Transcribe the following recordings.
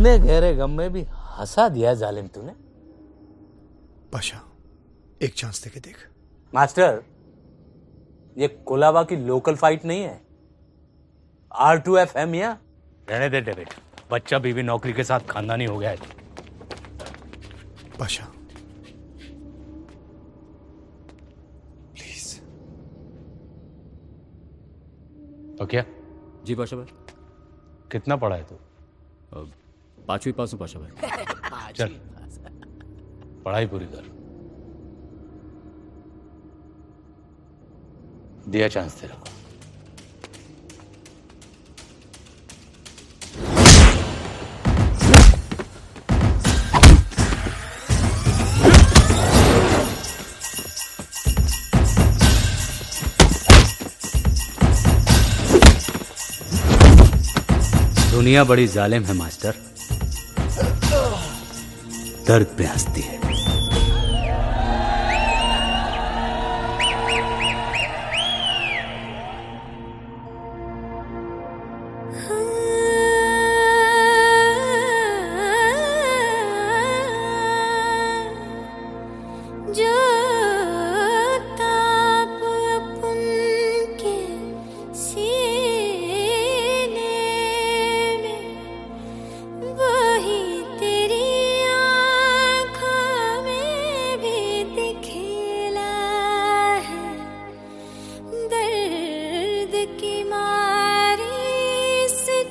इतने गहरे गम में भी हंसा दिया जालिम तूने। पाशा एक चांस देके देख। मास्टर ये कोलाबा की लोकल फाइट नहीं है। आर टू एफ़ एम या? रहने दे डेविड। बच्चा बीवी नौकरी के साथ खानदानी हो गया है। पाशा प्लीज़ तो क्या? जी पाशा भाई। कितना पढ़ा है तू? अ, पांचवी पास हूँ पाशा भाई चल. पढ़ाई पूरी कर. दिया चांस तेरे को दुनिया बड़ी जालिम है मास्टर। दर्द पे हंसती है।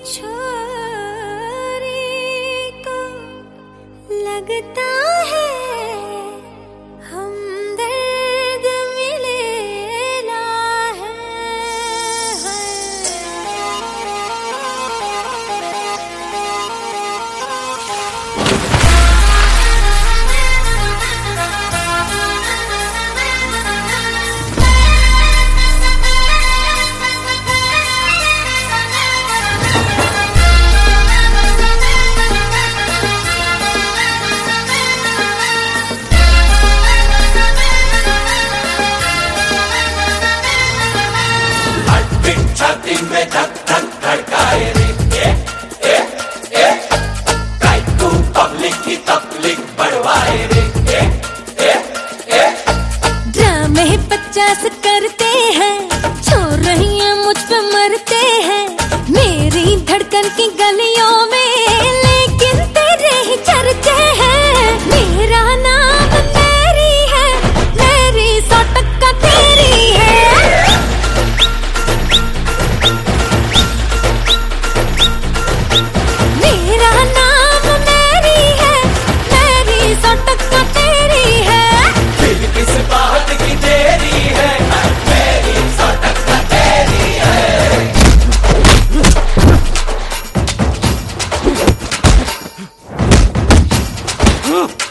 छोरी को लगता है मेरे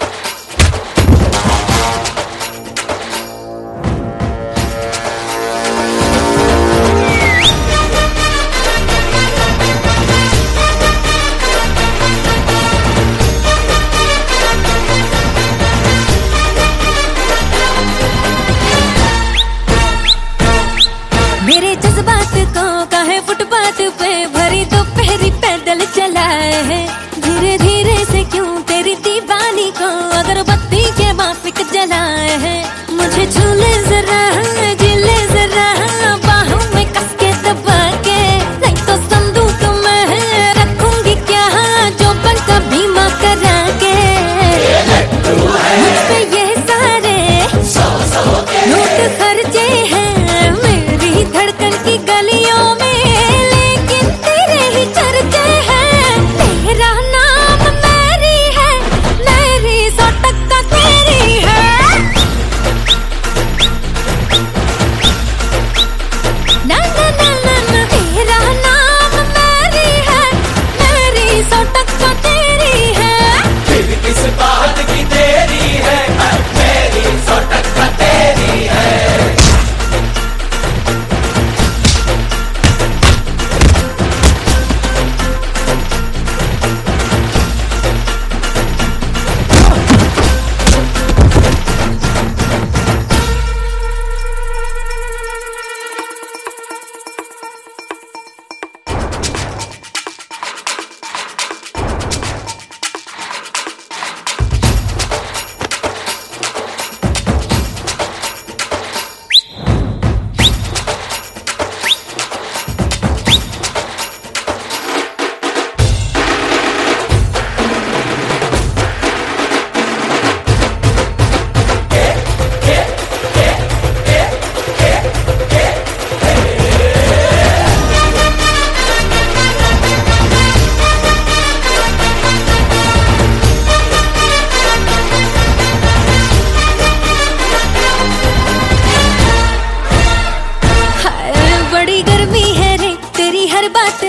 arrebate.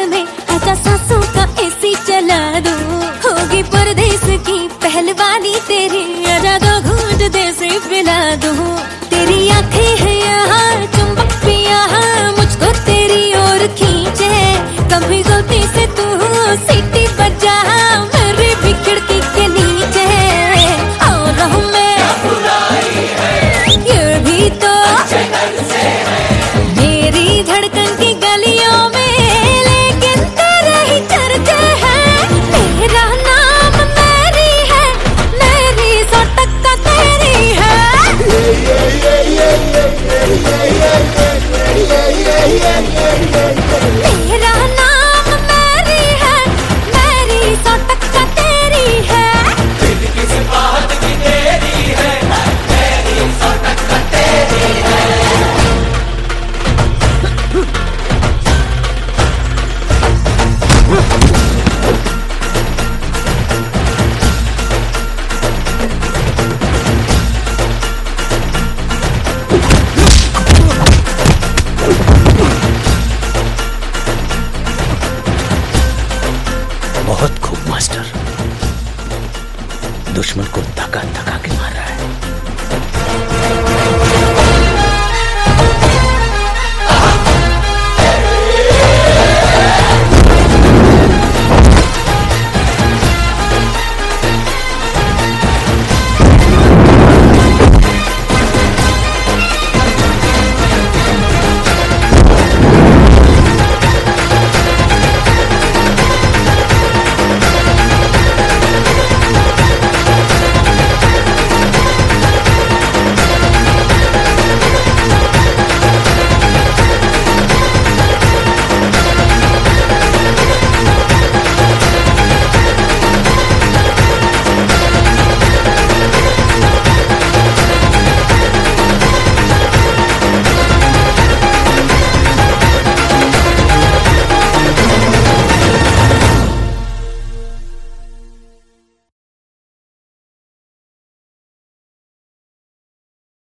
दुश्मन को धक्का धक्का के मार रहा है।